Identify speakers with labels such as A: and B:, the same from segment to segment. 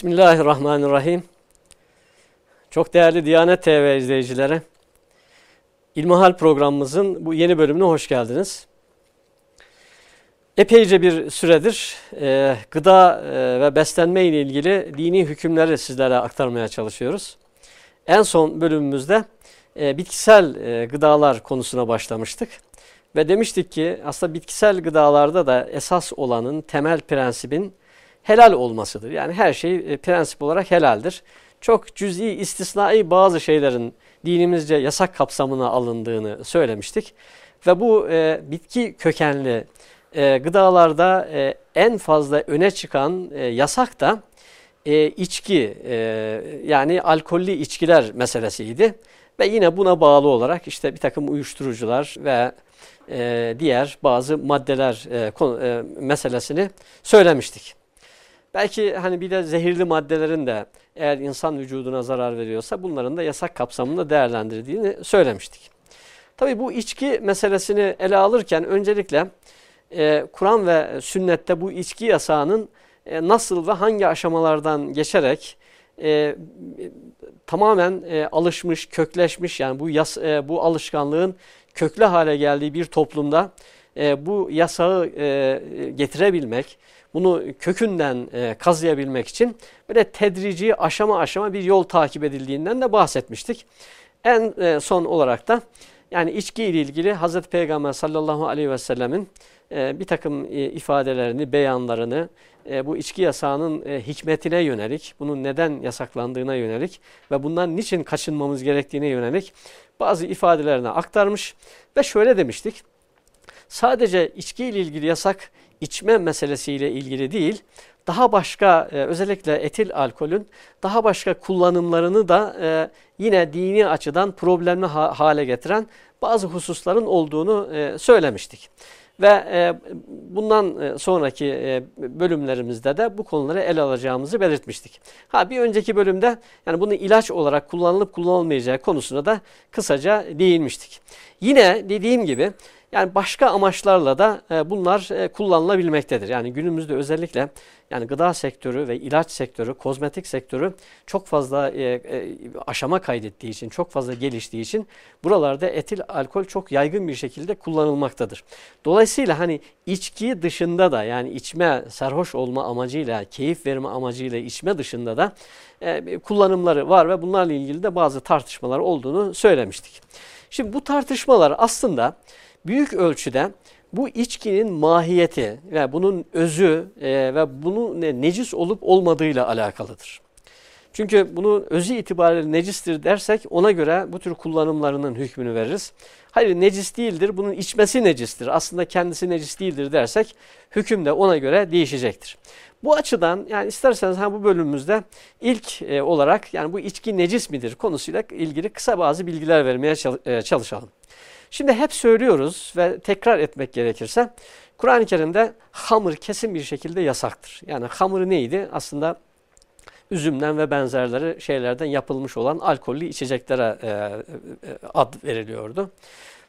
A: Bismillahirrahmanirrahim. Çok değerli Diyanet TV izleyicileri, İlmihal programımızın bu yeni bölümüne hoş geldiniz. Epeyce bir süredir e, gıda e, ve beslenme ile ilgili dini hükümleri sizlere aktarmaya çalışıyoruz. En son bölümümüzde e, bitkisel e, gıdalar konusuna başlamıştık. Ve demiştik ki aslında bitkisel gıdalarda da esas olanın temel prensibin helal olmasıdır. Yani her şey e, prensip olarak helaldir. Çok cüz'i, istisnai bazı şeylerin dinimizce yasak kapsamına alındığını söylemiştik. Ve bu e, bitki kökenli e, gıdalarda e, en fazla öne çıkan e, yasak da e, içki e, yani alkollü içkiler meselesiydi. Ve yine buna bağlı olarak işte bir takım uyuşturucular ve e, diğer bazı maddeler e, konu, e, meselesini söylemiştik. Belki hani bir de zehirli maddelerin de eğer insan vücuduna zarar veriyorsa bunların da yasak kapsamında değerlendirdiğini söylemiştik. Tabi bu içki meselesini ele alırken öncelikle e, Kur'an ve sünnette bu içki yasağının e, nasıl ve hangi aşamalardan geçerek e, tamamen e, alışmış, kökleşmiş yani bu yas, e, bu alışkanlığın köklü hale geldiği bir toplumda e, bu yasağı e, getirebilmek, bunu kökünden e, kazıyabilmek için böyle tedrici aşama aşama bir yol takip edildiğinden de bahsetmiştik. En son olarak da yani içki ile ilgili Hazreti Peygamber sallallahu aleyhi ve sellemin bir takım ifadelerini, beyanlarını bu içki yasağının hikmetine yönelik, bunun neden yasaklandığına yönelik ve bundan niçin kaçınmamız gerektiğine yönelik bazı ifadelerini aktarmış ve şöyle demiştik. Sadece içki ile ilgili yasak içme meselesiyle ilgili değil, daha başka e, özellikle etil alkolün daha başka kullanımlarını da e, yine dini açıdan problemli ha hale getiren bazı hususların olduğunu e, söylemiştik. Ve bundan sonraki bölümlerimizde de bu konuları ele alacağımızı belirtmiştik. Ha bir önceki bölümde yani bunu ilaç olarak kullanılıp kullanılmayacağı konusuna da kısaca değinmiştik. Yine dediğim gibi yani başka amaçlarla da e, bunlar e, kullanılabilmektedir. Yani günümüzde özellikle yani gıda sektörü ve ilaç sektörü, kozmetik sektörü çok fazla e, aşama kaydettiği için, çok fazla geliştiği için buralarda etil alkol çok yaygın bir şekilde kullanılmaktadır. Dolayısıyla hani içki dışında da yani içme, sarhoş olma amacıyla, keyif verme amacıyla içme dışında da kullanımları var ve bunlarla ilgili de bazı tartışmalar olduğunu söylemiştik. Şimdi bu tartışmalar aslında büyük ölçüde bu içkinin mahiyeti ve bunun özü e, ve bunun ne, necis olup olmadığıyla alakalıdır. Çünkü bunun özü itibariyle necistir dersek ona göre bu tür kullanımlarının hükmünü veririz. Hayır necis değildir, bunun içmesi necistir. Aslında kendisi necis değildir dersek hüküm de ona göre değişecektir. Bu açıdan yani isterseniz ha bu bölümümüzde ilk e, olarak yani bu içki necis midir konusuyla ilgili kısa bazı bilgiler vermeye e, çalışalım. Şimdi hep söylüyoruz ve tekrar etmek gerekirse Kur'an-ı Kerim'de hamur kesin bir şekilde yasaktır. Yani hamur neydi? Aslında üzümden ve benzerleri şeylerden yapılmış olan alkollü içeceklere e, e, ad veriliyordu.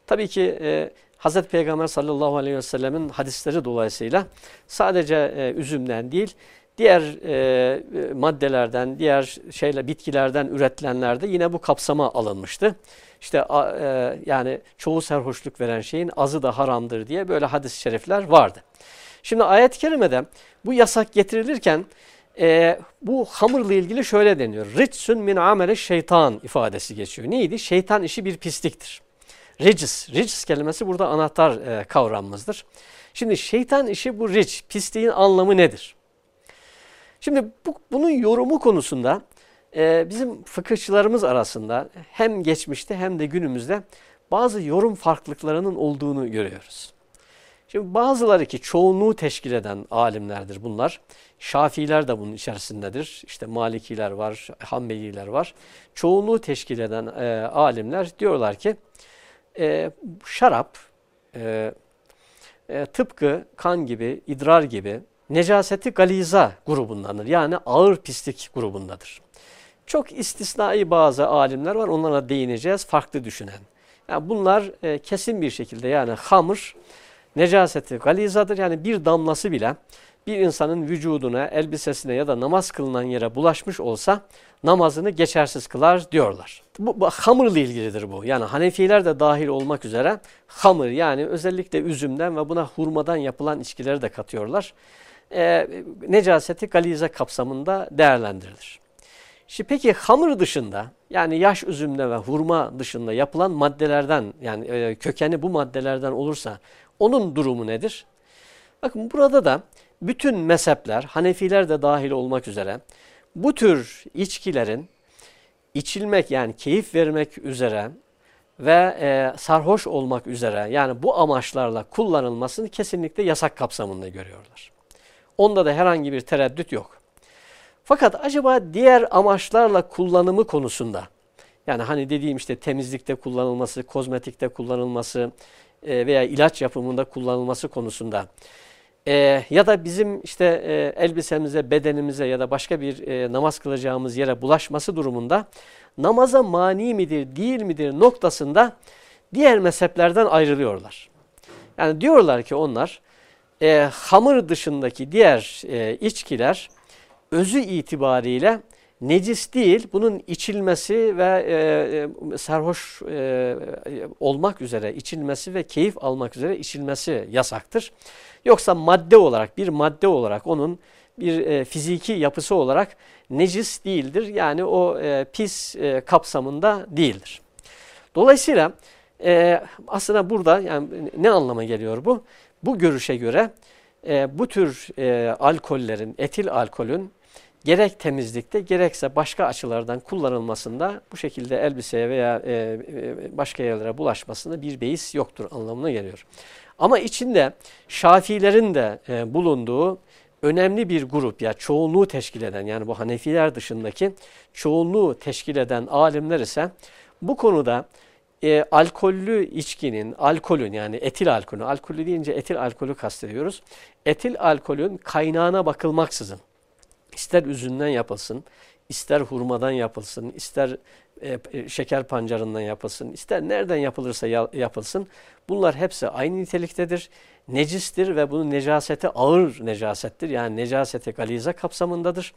A: Tabii ki e, Hz. Peygamber sallallahu aleyhi ve sellemin hadisleri dolayısıyla sadece e, üzümden değil, diğer e, maddelerden, diğer şeyle bitkilerden üretilenlerde yine bu kapsama alınmıştı işte e, yani çoğu serhoşluk veren şeyin azı da haramdır diye böyle hadis-i şerifler vardı. Şimdi ayet-i kerimede bu yasak getirilirken e, bu hamurla ilgili şöyle deniyor. Ricsün min amele şeytan ifadesi geçiyor. Neydi? Şeytan işi bir pisliktir. Ricis, ricis kelimesi burada anahtar e, kavramımızdır. Şimdi şeytan işi bu ric, pisliğin anlamı nedir? Şimdi bu, bunun yorumu konusunda e, bizim fıkıhçılarımız arasında hem geçmişte hem de günümüzde bazı yorum farklılıklarının olduğunu görüyoruz. Şimdi bazıları ki çoğunluğu teşkil eden alimlerdir bunlar. Şafiiler de bunun içerisindedir. İşte Malikiler var, Hanbeliler var. Çoğunluğu teşkil eden e, alimler diyorlar ki e, şarap e, e, tıpkı kan gibi, idrar gibi necaseti galiza grubundandır. Yani ağır pislik grubundadır. Çok istisnai bazı alimler var onlara değineceğiz farklı düşünen. Yani bunlar e, kesin bir şekilde yani hamur necaseti galizadır yani bir damlası bile bir insanın vücuduna, elbisesine ya da namaz kılınan yere bulaşmış olsa namazını geçersiz kılar diyorlar. Bu, bu hamırla ilgilidir bu. Yani Hanefiler de dahil olmak üzere hamır yani özellikle üzümden ve buna hurmadan yapılan içkileri de katıyorlar. E, necaseti galize kapsamında değerlendirilir. Şimdi peki hamur dışında yani yaş üzümde ve hurma dışında yapılan maddelerden yani e, kökeni bu maddelerden olursa onun durumu nedir? Bakın burada da bütün mezhepler, Hanefiler de dahil olmak üzere bu tür içkilerin içilmek yani keyif vermek üzere ve e, sarhoş olmak üzere yani bu amaçlarla kullanılmasını kesinlikle yasak kapsamında görüyorlar. Onda da herhangi bir tereddüt yok. Fakat acaba diğer amaçlarla kullanımı konusunda yani hani dediğim işte temizlikte kullanılması, kozmetikte kullanılması e, veya ilaç yapımında kullanılması konusunda e, ya da bizim işte e, elbisemize, bedenimize ya da başka bir namaz kılacağımız yere bulaşması durumunda namaza mani midir, değil midir noktasında diğer mezheplerden ayrılıyorlar. Yani diyorlar ki onlar e, hamur dışındaki diğer e, içkiler özü itibariyle necis değil, bunun içilmesi ve e, e, sarhoş e, olmak üzere içilmesi ve keyif almak üzere içilmesi yasaktır. Yoksa madde olarak, bir madde olarak onun bir e, fiziki yapısı olarak necis değildir. Yani o e, pis e, kapsamında değildir. Dolayısıyla e, aslında burada yani ne anlama geliyor bu? Bu görüşe göre e, bu tür e, alkollerin, etil alkolün gerek temizlikte gerekse başka açılardan kullanılmasında bu şekilde elbiseye veya e, e, başka yerlere bulaşmasında bir beis yoktur anlamına geliyor. Ama içinde Şafilerin de e, bulunduğu önemli bir grup ya çoğunluğu teşkil eden yani bu Hanefiler dışındaki çoğunluğu teşkil eden alimler ise bu konuda e, alkollü içkinin, alkolün yani etil alkolü, alkolü deyince etil alkolü kastediyoruz. Etil alkolün kaynağına bakılmaksızın ister üzümden yapılsın, ister hurmadan yapılsın, ister e, e, şeker pancarından yapılsın, ister nereden yapılırsa yapılsın bunlar hepsi aynı niteliktedir. Necistir ve bunun necaseti ağır necasettir. Yani necaseti galize kapsamındadır.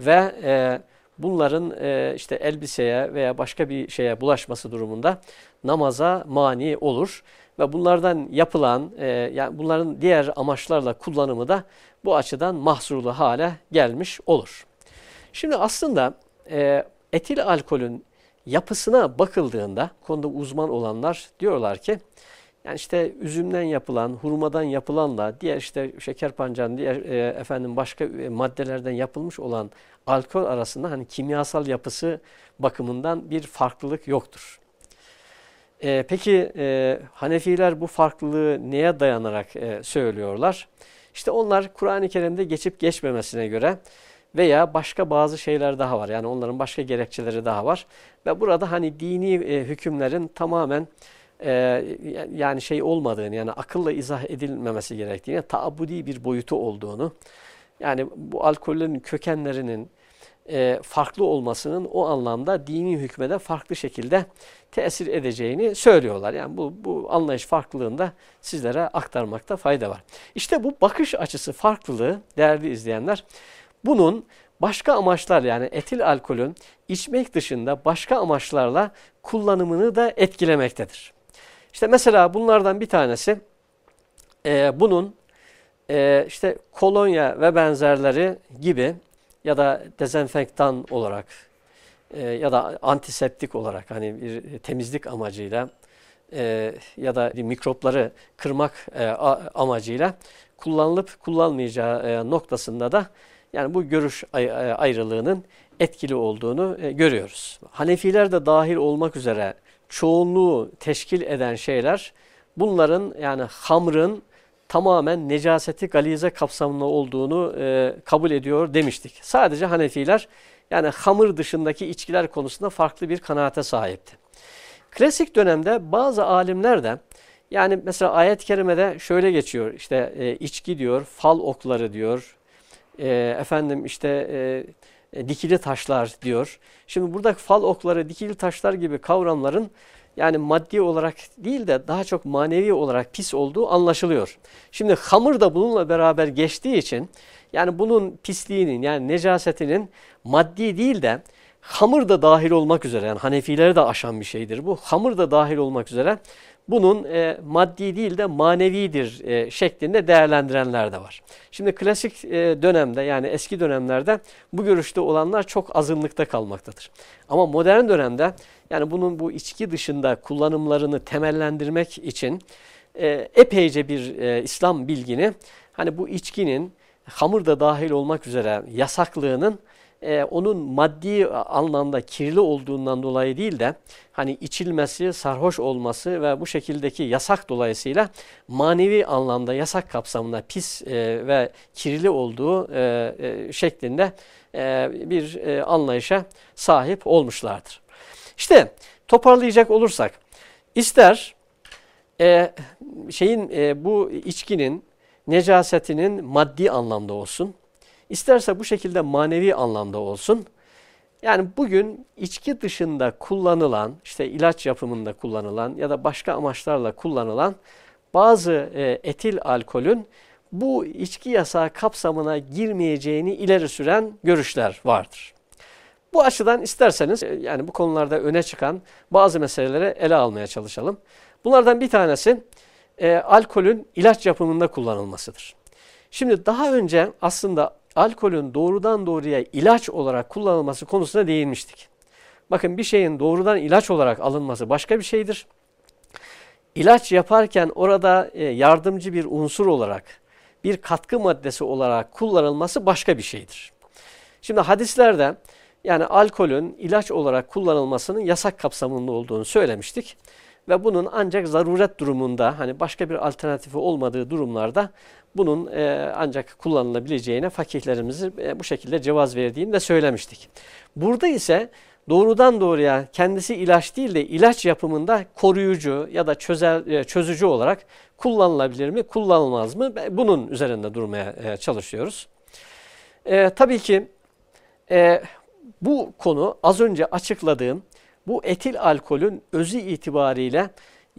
A: Ve e, bunların e, işte elbiseye veya başka bir şeye bulaşması durumunda namaza mani olur. Ve bunlardan yapılan, e, yani bunların diğer amaçlarla kullanımı da bu açıdan mahsurlu hale gelmiş olur. Şimdi aslında e, etil alkolün yapısına bakıldığında konuda uzman olanlar diyorlar ki yani işte üzümden yapılan, hurmadan yapılanla diğer işte şeker pancarın, diğer e, efendim başka e, maddelerden yapılmış olan alkol arasında hani kimyasal yapısı bakımından bir farklılık yoktur. E, peki e, Hanefiler bu farklılığı neye dayanarak e, söylüyorlar? İşte onlar Kur'an-ı Kerim'de geçip geçmemesine göre veya başka bazı şeyler daha var. Yani onların başka gerekçeleri daha var. Ve burada hani dini e, hükümlerin tamamen e, yani şey olmadığını yani akılla izah edilmemesi gerektiğini, taabudi bir boyutu olduğunu, yani bu alkollerin kökenlerinin e, farklı olmasının o anlamda dini hükmede farklı şekilde tesir edeceğini söylüyorlar. Yani bu, bu anlayış farklılığında sizlere aktarmakta fayda var. İşte bu bakış açısı farklılığı değerli izleyenler bunun başka amaçlar yani etil alkolün içmek dışında başka amaçlarla kullanımını da etkilemektedir. İşte mesela bunlardan bir tanesi e, bunun e, işte kolonya ve benzerleri gibi ya da dezenfektan olarak e, ya da antiseptik olarak hani bir temizlik amacıyla e, ya da mikropları kırmak e, amacıyla kullanılıp kullanmayacağı e, noktasında da yani bu görüş e, ayrılığının etkili olduğunu e, görüyoruz. Hanefiler de dahil olmak üzere çoğunluğu teşkil eden şeyler bunların yani hamrın tamamen necaseti galize kapsamında olduğunu e, kabul ediyor demiştik. Sadece Hanefiler yani hamır dışındaki içkiler konusunda farklı bir kanaate sahipti. Klasik dönemde bazı alimler de yani mesela ayet-i kerimede şöyle geçiyor işte e, içki diyor, fal okları diyor, e, efendim işte e, dikili taşlar diyor. Şimdi burada fal okları, dikili taşlar gibi kavramların yani maddi olarak değil de daha çok manevi olarak pis olduğu anlaşılıyor. Şimdi hamur da bununla beraber geçtiği için yani bunun pisliğinin yani necasetinin maddi değil de hamur da dahil olmak üzere yani Hanefileri de aşan bir şeydir bu. Hamur da dahil olmak üzere bunun e, maddi değil de manevidir e, şeklinde değerlendirenler de var. Şimdi klasik e, dönemde yani eski dönemlerde bu görüşte olanlar çok azınlıkta kalmaktadır. Ama modern dönemde yani bunun bu içki dışında kullanımlarını temellendirmek için e, epeyce bir e, İslam bilgini hani bu içkinin hamur da dahil olmak üzere yasaklığının e, onun maddi anlamda kirli olduğundan dolayı değil de hani içilmesi, sarhoş olması ve bu şekildeki yasak dolayısıyla manevi anlamda yasak kapsamında pis e, ve kirli olduğu e, e, şeklinde e, bir e, anlayışa sahip olmuşlardır. İşte toparlayacak olursak ister e, şeyin e, bu içkinin necasetinin maddi anlamda olsun İsterse bu şekilde manevi anlamda olsun. Yani bugün içki dışında kullanılan, işte ilaç yapımında kullanılan ya da başka amaçlarla kullanılan bazı e, etil alkolün bu içki yasağı kapsamına girmeyeceğini ileri süren görüşler vardır. Bu açıdan isterseniz e, yani bu konularda öne çıkan bazı meseleleri ele almaya çalışalım. Bunlardan bir tanesi e, alkolün ilaç yapımında kullanılmasıdır. Şimdi daha önce aslında alkolün doğrudan doğruya ilaç olarak kullanılması konusuna değinmiştik. Bakın bir şeyin doğrudan ilaç olarak alınması başka bir şeydir. İlaç yaparken orada e, yardımcı bir unsur olarak, bir katkı maddesi olarak kullanılması başka bir şeydir. Şimdi hadislerde yani alkolün ilaç olarak kullanılmasının yasak kapsamında olduğunu söylemiştik. Ve bunun ancak zaruret durumunda hani başka bir alternatifi olmadığı durumlarda bunun e, ancak kullanılabileceğine fakihlerimizi e, bu şekilde cevaz verdiğini de söylemiştik. Burada ise doğrudan doğruya kendisi ilaç değil de ilaç yapımında koruyucu ya da çözel, e, çözücü olarak kullanılabilir mi, kullanılmaz mı? Bunun üzerinde durmaya e, çalışıyoruz. E, tabii ki e, bu konu az önce açıkladığım bu etil alkolün özü itibariyle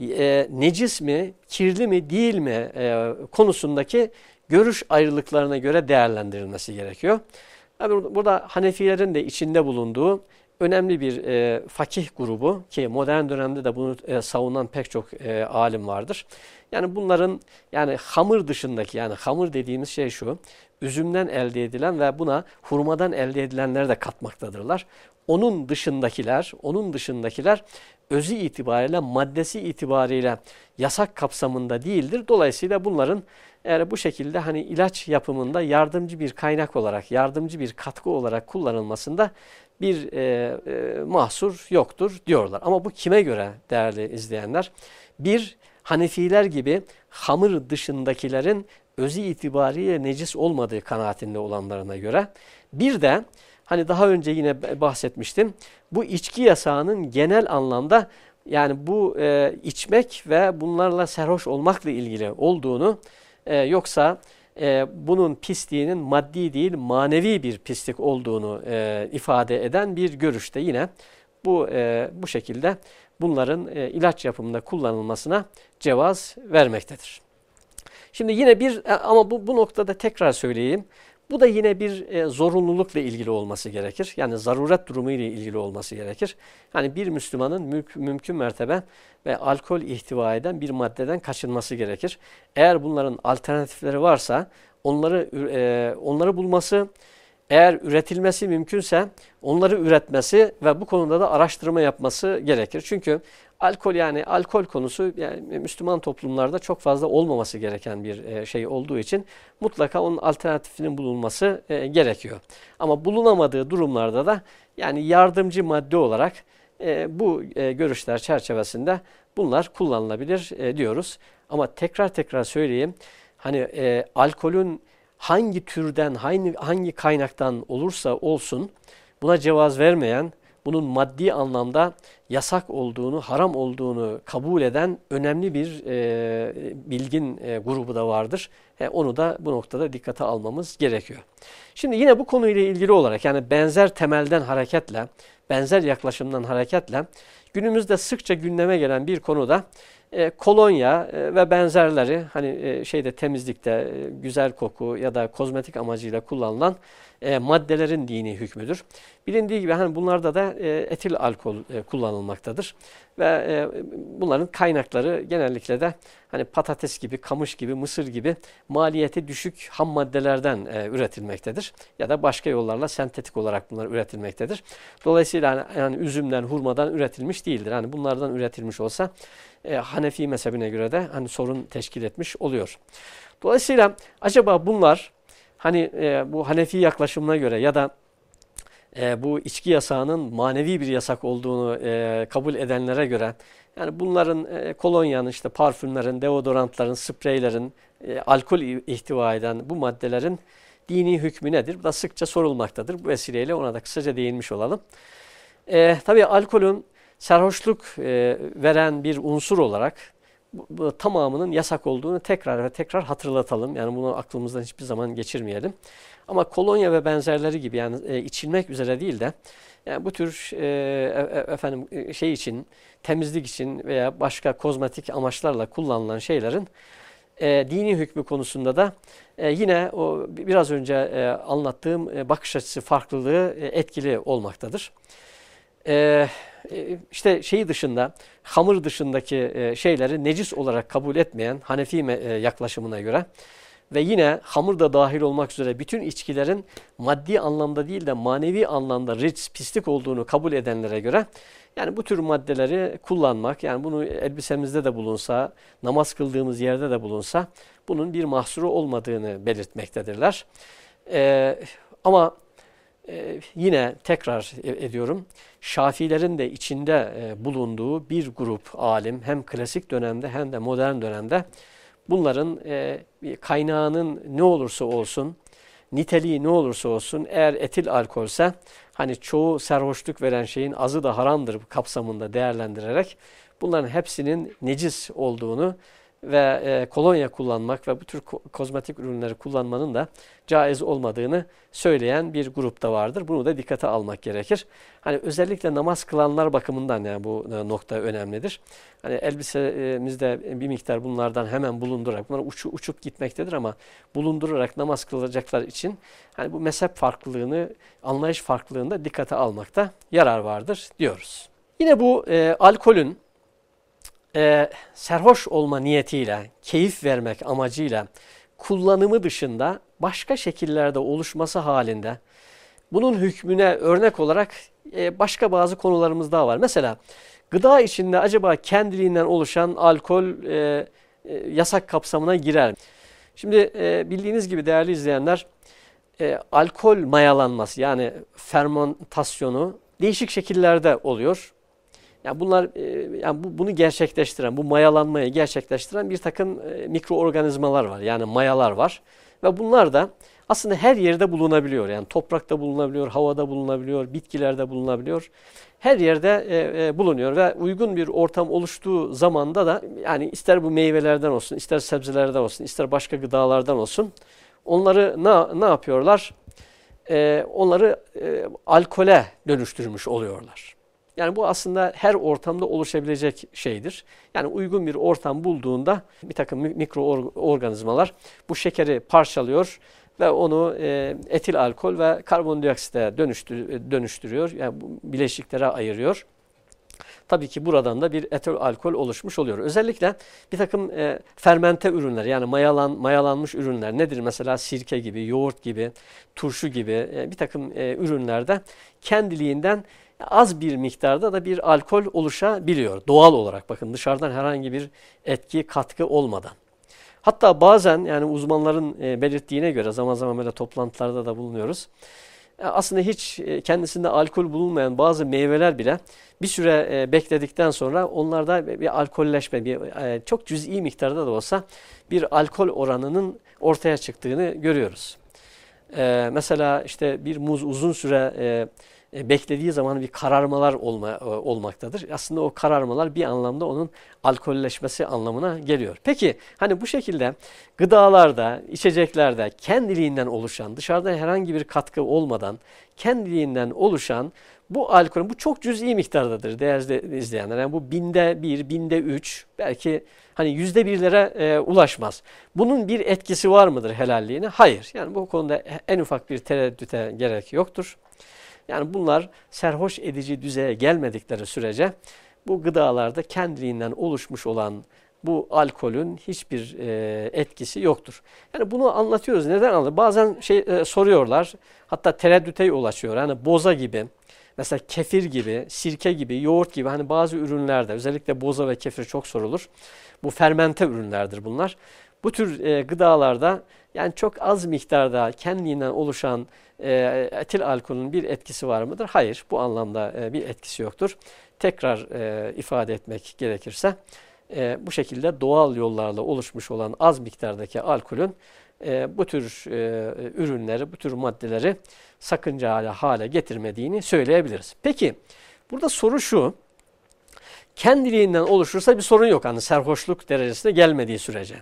A: e, necis mi, kirli mi, değil mi e, konusundaki görüş ayrılıklarına göre değerlendirilmesi gerekiyor. Tabii burada Hanefilerin de içinde bulunduğu önemli bir e, fakih grubu ki modern dönemde de bunu e, savunan pek çok e, alim vardır. Yani bunların yani hamur dışındaki yani hamur dediğimiz şey şu üzümden elde edilen ve buna hurmadan elde edilenleri de katmaktadırlar. Onun dışındakiler, onun dışındakiler özü itibariyle, maddesi itibariyle yasak kapsamında değildir. Dolayısıyla bunların eğer bu şekilde hani ilaç yapımında yardımcı bir kaynak olarak, yardımcı bir katkı olarak kullanılmasında bir e, e, mahsur yoktur diyorlar. Ama bu kime göre değerli izleyenler? Bir, Hanefiler gibi hamur dışındakilerin özü itibariyle necis olmadığı kanaatinde olanlarına göre. Bir de hani daha önce yine bahsetmiştim. Bu içki yasağının genel anlamda yani bu e, içmek ve bunlarla serhoş olmakla ilgili olduğunu e, yoksa e, bunun pisliğinin maddi değil manevi bir pislik olduğunu e, ifade eden bir görüşte yine bu e, bu şekilde bunların e, ilaç yapımında kullanılmasına cevaz vermektedir. Şimdi yine bir e, ama bu, bu noktada tekrar söyleyeyim. Bu da yine bir e, zorunlulukla ilgili olması gerekir. Yani zaruret durumu ile ilgili olması gerekir. Yani bir Müslümanın mümk mümkün mertebe ve alkol ihtiva eden bir maddeden kaçınması gerekir. Eğer bunların alternatifleri varsa onları e, onları bulması, eğer üretilmesi mümkünse onları üretmesi ve bu konuda da araştırma yapması gerekir. Çünkü alkol yani alkol konusu yani Müslüman toplumlarda çok fazla olmaması gereken bir e, şey olduğu için mutlaka onun alternatifinin bulunması e, gerekiyor. Ama bulunamadığı durumlarda da yani yardımcı madde olarak e, bu görüşler çerçevesinde bunlar kullanılabilir diyoruz. Ama tekrar tekrar söyleyeyim hani alkolün hangi türden hangi, hangi kaynaktan olursa olsun buna cevaz vermeyen bunun maddi anlamda yasak olduğunu, haram olduğunu kabul eden önemli bir e, bilgin e, grubu da vardır. E, onu da bu noktada dikkate almamız gerekiyor. Şimdi yine bu konuyla ilgili olarak yani benzer temelden hareketle, benzer yaklaşımdan hareketle günümüzde sıkça gündeme gelen bir konu da e, kolonya e, ve benzerleri hani e, şeyde temizlikte e, güzel koku ya da kozmetik amacıyla kullanılan e, maddelerin dini hükmüdür. Bilindiği gibi hani bunlarda da e, etil alkol e, kullanılmaktadır ve e, bunların kaynakları genellikle de hani patates gibi, kamış gibi, mısır gibi maliyeti düşük ham maddelerden e, üretilmektedir ya da başka yollarla sentetik olarak bunlar üretilmektedir. Dolayısıyla hani, yani üzümden, hurmadan üretilmiş değildir. Hani bunlardan üretilmiş olsa e, Hanefi mezhebine göre de hani sorun teşkil etmiş oluyor. Dolayısıyla acaba bunlar hani e, bu Hanefi yaklaşımına göre ya da e, bu içki yasağının manevi bir yasak olduğunu e, kabul edenlere göre yani bunların e, kolonyanın işte parfümlerin, deodorantların, spreylerin, e, alkol ihtiva eden bu maddelerin dini hükmü nedir? Bu da sıkça sorulmaktadır. Bu vesileyle ona da kısaca değinmiş olalım. E, tabii alkolün serhoşluk e, veren bir unsur olarak bu, bu, tamamının yasak olduğunu tekrar ve tekrar hatırlatalım. Yani bunu aklımızdan hiçbir zaman geçirmeyelim. Ama kolonya ve benzerleri gibi yani e, içilmek üzere değil de yani bu tür e, e, efendim e, şey için temizlik için veya başka kozmetik amaçlarla kullanılan şeylerin e, dini hükmü konusunda da e, yine o biraz önce e, anlattığım e, bakış açısı farklılığı e, etkili olmaktadır. E, e, işte şeyi dışında, hamur dışındaki e, şeyleri necis olarak kabul etmeyen Hanefi e, yaklaşımına göre ve yine hamur da dahil olmak üzere bütün içkilerin maddi anlamda değil de manevi anlamda riç, pislik olduğunu kabul edenlere göre yani bu tür maddeleri kullanmak, yani bunu elbisemizde de bulunsa, namaz kıldığımız yerde de bulunsa bunun bir mahsuru olmadığını belirtmektedirler. Ee, ama e, yine tekrar e, ediyorum, Şafilerin de içinde e, bulunduğu bir grup alim hem klasik dönemde hem de modern dönemde bunların e, kaynağının ne olursa olsun, niteliği ne olursa olsun eğer etil alkolse hani çoğu serhoşluk veren şeyin azı da haramdır kapsamında değerlendirerek bunların hepsinin necis olduğunu ve e, kolonya kullanmak ve bu tür ko kozmetik ürünleri kullanmanın da caiz olmadığını söyleyen bir grup da vardır. Bunu da dikkate almak gerekir. Hani özellikle namaz kılanlar bakımından yani bu e, nokta önemlidir. Hani elbisemizde bir miktar bunlardan hemen bulundurarak, bunlar uçu, uçup gitmektedir ama bulundurarak namaz kılacaklar için hani bu mezhep farklılığını, anlayış farklılığında dikkate almakta yarar vardır diyoruz. Yine bu e, alkolün e, serhoş olma niyetiyle, keyif vermek amacıyla kullanımı dışında başka şekillerde oluşması halinde bunun hükmüne örnek olarak e, başka bazı konularımız daha var. Mesela gıda içinde acaba kendiliğinden oluşan alkol e, e, yasak kapsamına girer mi? Şimdi e, bildiğiniz gibi değerli izleyenler e, alkol mayalanması yani fermentasyonu değişik şekillerde oluyor. Yani bunlar e, yani bu, bunu gerçekleştiren, bu mayalanmayı gerçekleştiren bir takım e, mikroorganizmalar var. Yani mayalar var. Ve bunlar da aslında her yerde bulunabiliyor. Yani toprakta bulunabiliyor, havada bulunabiliyor, bitkilerde bulunabiliyor. Her yerde e, e, bulunuyor ve uygun bir ortam oluştuğu zamanda da yani ister bu meyvelerden olsun, ister sebzelerden olsun, ister başka gıdalardan olsun onları ne, ne yapıyorlar? E, onları e, alkole dönüştürmüş oluyorlar. Yani bu aslında her ortamda oluşabilecek şeydir. Yani uygun bir ortam bulduğunda bir takım mikroorganizmalar bu şekeri parçalıyor ve onu e, etil alkol ve karbondioksite dönüştür, dönüştürüyor. Yani bileşiklere ayırıyor. Tabii ki buradan da bir etil alkol oluşmuş oluyor. Özellikle bir takım e, fermente ürünler yani mayalan, mayalanmış ürünler nedir? Mesela sirke gibi, yoğurt gibi, turşu gibi e, bir takım e, ürünlerde kendiliğinden az bir miktarda da bir alkol oluşabiliyor. Doğal olarak bakın dışarıdan herhangi bir etki, katkı olmadan. Hatta bazen yani uzmanların e, belirttiğine göre zaman zaman böyle toplantılarda da bulunuyoruz. E, aslında hiç e, kendisinde alkol bulunmayan bazı meyveler bile bir süre bekledikten sonra onlarda bir alkolleşme, bir çok cüz'i miktarda da olsa bir alkol oranının ortaya çıktığını görüyoruz. Mesela işte bir muz uzun süre beklediği zaman bir kararmalar olma, e, olmaktadır. Aslında o kararmalar bir anlamda onun alkolleşmesi anlamına geliyor. Peki hani bu şekilde gıdalarda, içeceklerde kendiliğinden oluşan, dışarıda herhangi bir katkı olmadan kendiliğinden oluşan bu alkol, bu çok cüz'i miktardadır değerli izleyenler. Yani bu binde bir, binde üç, belki hani yüzde birlere e, ulaşmaz. Bunun bir etkisi var mıdır helalliğine? Hayır. Yani bu konuda en ufak bir tereddüte gerek yoktur. Yani bunlar serhoş edici düzeye gelmedikleri sürece bu gıdalarda kendiliğinden oluşmuş olan bu alkolün hiçbir e, etkisi yoktur. Yani bunu anlatıyoruz. Neden anlatıyoruz? Bazen şey e, soruyorlar. Hatta tereddüte ulaşıyor. Yani boza gibi, mesela kefir gibi, sirke gibi, yoğurt gibi hani bazı ürünlerde özellikle boza ve kefir çok sorulur. Bu fermente ürünlerdir bunlar. Bu tür e, gıdalarda yani çok az miktarda kendinden oluşan e, etil alkolün bir etkisi var mıdır? Hayır, bu anlamda e, bir etkisi yoktur. Tekrar e, ifade etmek gerekirse e, bu şekilde doğal yollarla oluşmuş olan az miktardaki alkolün e, bu tür e, ürünleri, bu tür maddeleri sakıncalı hale getirmediğini söyleyebiliriz. Peki burada soru şu, kendiliğinden oluşursa bir sorun yok hani serhoşluk derecesine gelmediği sürece.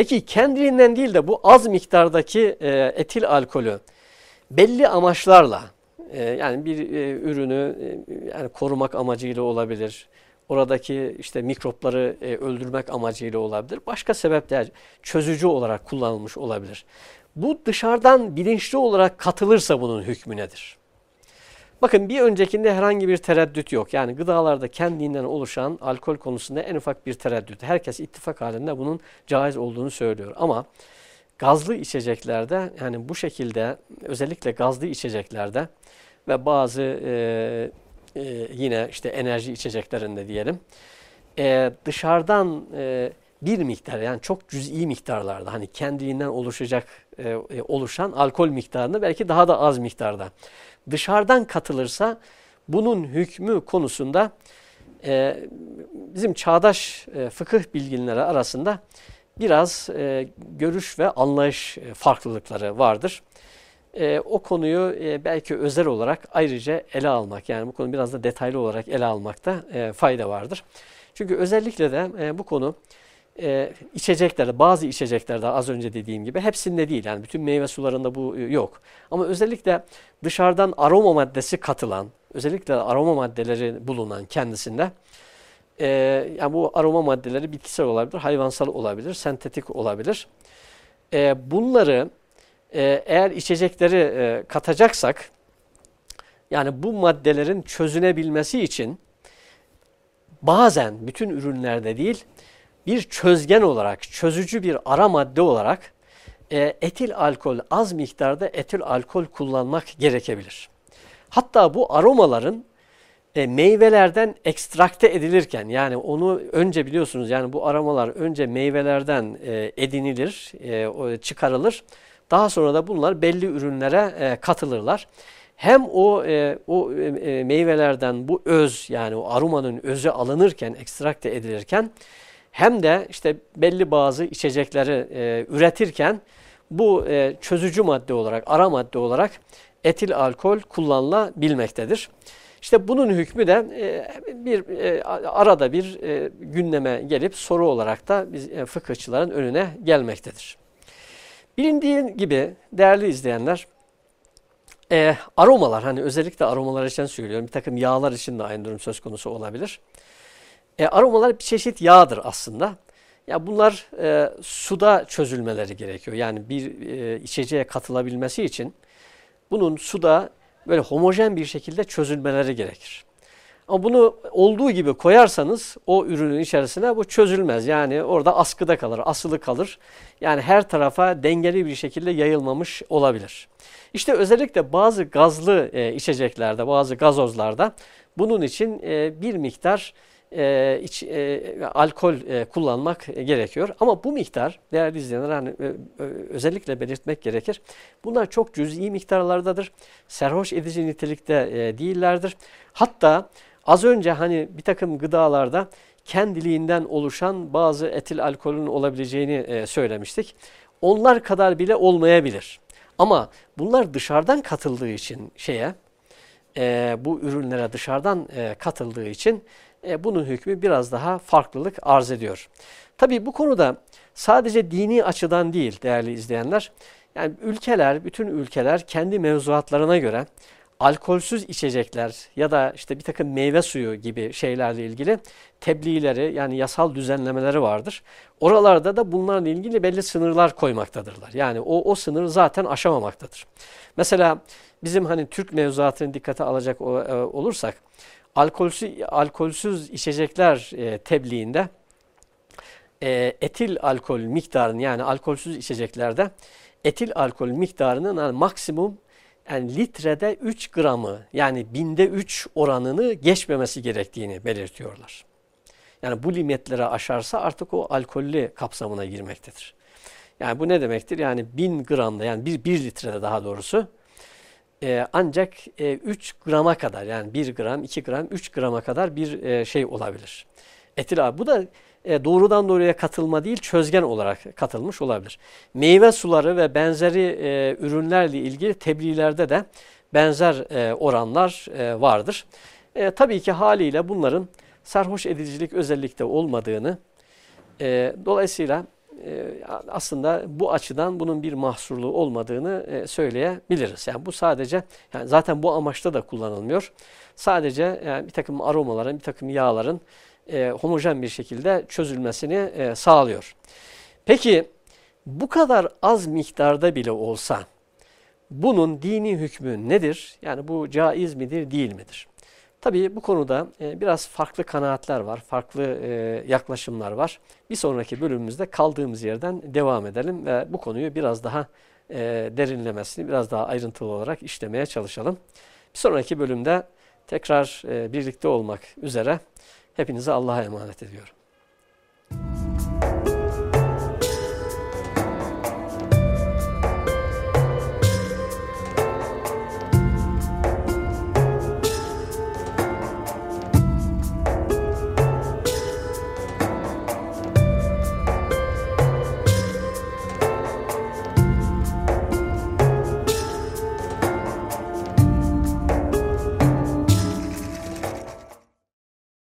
A: Peki kendiliğinden değil de bu az miktardaki e, etil alkolü belli amaçlarla e, yani bir e, ürünü e, yani korumak amacıyla olabilir. Oradaki işte mikropları e, öldürmek amacıyla olabilir. Başka sebepler çözücü olarak kullanılmış olabilir. Bu dışarıdan bilinçli olarak katılırsa bunun hükmü nedir? Bakın bir öncekinde herhangi bir tereddüt yok. Yani gıdalarda kendinden oluşan alkol konusunda en ufak bir tereddüt. Herkes ittifak halinde bunun caiz olduğunu söylüyor. Ama gazlı içeceklerde yani bu şekilde özellikle gazlı içeceklerde ve bazı e, e, yine işte enerji içeceklerinde diyelim e, dışarıdan e, bir miktar yani çok cüz'i miktarlarda hani kendiliğinden oluşacak e, e oluşan alkol miktarını belki daha da az miktarda dışarıdan katılırsa bunun hükmü konusunda e, bizim çağdaş e, fıkıh bilginleri arasında biraz e, görüş ve anlayış e, farklılıkları vardır. E, o konuyu e, belki özel olarak ayrıca ele almak yani bu konu biraz da detaylı olarak ele almakta e, fayda vardır. Çünkü özellikle de e, bu konu e, içeceklerde, bazı içeceklerde az önce dediğim gibi hepsinde değil. Yani bütün meyve sularında bu e, yok. Ama özellikle dışarıdan aroma maddesi katılan, özellikle aroma maddeleri bulunan kendisinde e, yani bu aroma maddeleri bitkisel olabilir, hayvansal olabilir, sentetik olabilir. E, bunları e, eğer içecekleri e, katacaksak yani bu maddelerin çözünebilmesi için bazen bütün ürünlerde değil bir çözgen olarak, çözücü bir ara madde olarak e, etil alkol, az miktarda etil alkol kullanmak gerekebilir. Hatta bu aromaların e, meyvelerden ekstrakte edilirken yani onu önce biliyorsunuz yani bu aromalar önce meyvelerden e, edinilir, e, çıkarılır. Daha sonra da bunlar belli ürünlere e, katılırlar. Hem o e, o e, meyvelerden bu öz yani o aromanın özü alınırken, ekstrakte edilirken hem de işte belli bazı içecekleri e, üretirken bu e, çözücü madde olarak, ara madde olarak etil alkol kullanılabilmektedir. İşte bunun hükmü de e, bir e, arada bir e, gündeme gelip soru olarak da biz fıkıhçıların önüne gelmektedir. Bilindiği gibi değerli izleyenler aromalar hani özellikle aromalar için söylüyorum bir takım yağlar için de aynı durum söz konusu olabilir. E, aromalar bir çeşit yağdır aslında. Ya bunlar e, suda çözülmeleri gerekiyor. Yani bir e, içeceğe katılabilmesi için bunun suda böyle homojen bir şekilde çözülmeleri gerekir. Ama bunu olduğu gibi koyarsanız o ürünün içerisine bu çözülmez. Yani orada askıda kalır, asılı kalır. Yani her tarafa dengeli bir şekilde yayılmamış olabilir. İşte özellikle bazı gazlı e, içeceklerde, bazı gazozlarda bunun için e, bir miktar e, iç, e, alkol e, kullanmak gerekiyor. Ama bu miktar değerli izleyenler hani, e, özellikle belirtmek gerekir. Bunlar çok cüz'i miktarlardadır. Serhoş edici nitelikte e, değillerdir. Hatta az önce hani bir takım gıdalarda kendiliğinden oluşan bazı etil alkolün olabileceğini e, söylemiştik. Onlar kadar bile olmayabilir. Ama bunlar dışarıdan katıldığı için şeye e, bu ürünlere dışarıdan e, katıldığı için e, bunun hükmü biraz daha farklılık arz ediyor. Tabi bu konuda sadece dini açıdan değil değerli izleyenler, yani ülkeler, bütün ülkeler kendi mevzuatlarına göre alkolsüz içecekler ya da işte bir takım meyve suyu gibi şeylerle ilgili tebliğleri yani yasal düzenlemeleri vardır. Oralarda da bunlarla ilgili belli sınırlar koymaktadırlar. Yani o, o sınırı zaten aşamamaktadır. Mesela bizim hani Türk mevzuatını dikkate alacak e, olursak alkolsüz, alkolsüz içecekler e, tebliğinde e, etil alkol miktarını yani alkolsüz içeceklerde etil alkol miktarının yani maksimum yani litrede 3 gramı yani binde 3 oranını geçmemesi gerektiğini belirtiyorlar. Yani bu limitleri aşarsa artık o alkollü kapsamına girmektedir. Yani bu ne demektir? Yani 1000 gramda yani 1, 1 litrede daha doğrusu e, ancak e, 3 grama kadar yani 1 gram, 2 gram, 3 grama kadar bir e, şey olabilir. Etil abi. Bu da e, doğrudan doğruya katılma değil çözgen olarak katılmış olabilir. Meyve suları ve benzeri e, ürünlerle ilgili tebliğlerde de benzer e, oranlar e, vardır. E, tabii ki haliyle bunların sarhoş edicilik özellikte olmadığını e, dolayısıyla aslında bu açıdan bunun bir mahsurluğu olmadığını e, söyleyebiliriz. Yani bu sadece yani zaten bu amaçta da kullanılmıyor. Sadece yani bir takım aromaların, bir takım yağların e, homojen bir şekilde çözülmesini e, sağlıyor. Peki bu kadar az miktarda bile olsa bunun dini hükmü nedir? Yani bu caiz midir, değil midir? Tabii bu konuda e, biraz farklı kanaatler var, farklı e, yaklaşımlar var. Bir sonraki bölümümüzde kaldığımız yerden devam edelim ve bu konuyu biraz daha e, derinlemesini, biraz daha ayrıntılı olarak işlemeye çalışalım. Bir sonraki bölümde tekrar birlikte olmak üzere hepinize Allah'a emanet ediyorum.